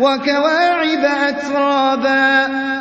وَكَوَاعِبَ أَتْرَابًا.